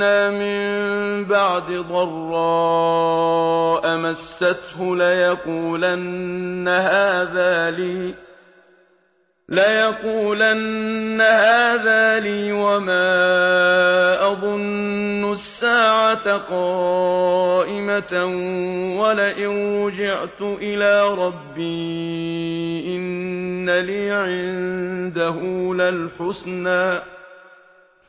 إِنَّا مِن بَعْدِ ضَرَّاءٍ مَسَّتْهُ لَيَقُولَنَّ هَذَا لِي لَيَقُولَنَّ هَذَا لِي وَمَا أَظُنُّ السَّاعَةَ قَائِمَةً وَلَئِن رُّجِعْتُ إِلَى رَبِّي إِنَّ لِي عِندَهُ لَلْحُسْنَى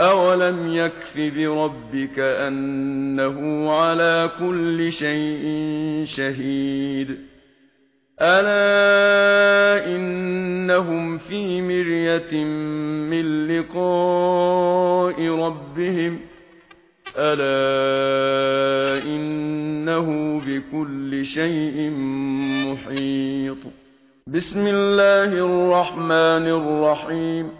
أَوَلَمْ يَكْفِ بِرَبِّكَ أَنَّهُ عَلَى كُلِّ شَيْءٍ شَهِيدٌ أَلَا إِنَّهُمْ فِي مِرْيَةٍ مِنْ لِقَاءِ رَبِّهِمْ أَلَا إِنَّهُ بِكُلِّ شَيْءٍ مُحِيطٌ بِسْمِ اللَّهِ الرَّحْمَنِ الرَّحِيمِ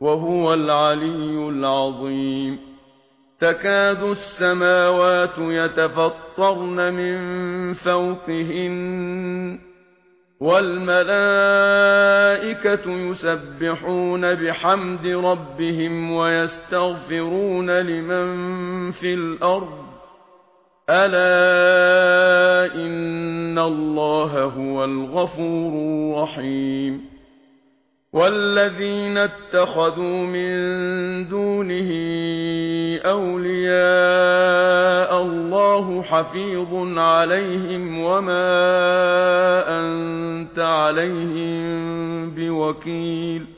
وهو العلي العظيم. تكاد السماوات يتفطرن من فوقهن والملائكة يسبحون بحمد ربهم ويستغفرون لمن في الأرض. ألا إن الله هو الغفور الرحيم. والذين اتخذوا من دونه أولياء الله حفيظ عليهم وما أنت عليهم بوكيل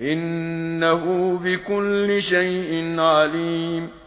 إنه بكل شيء عليم.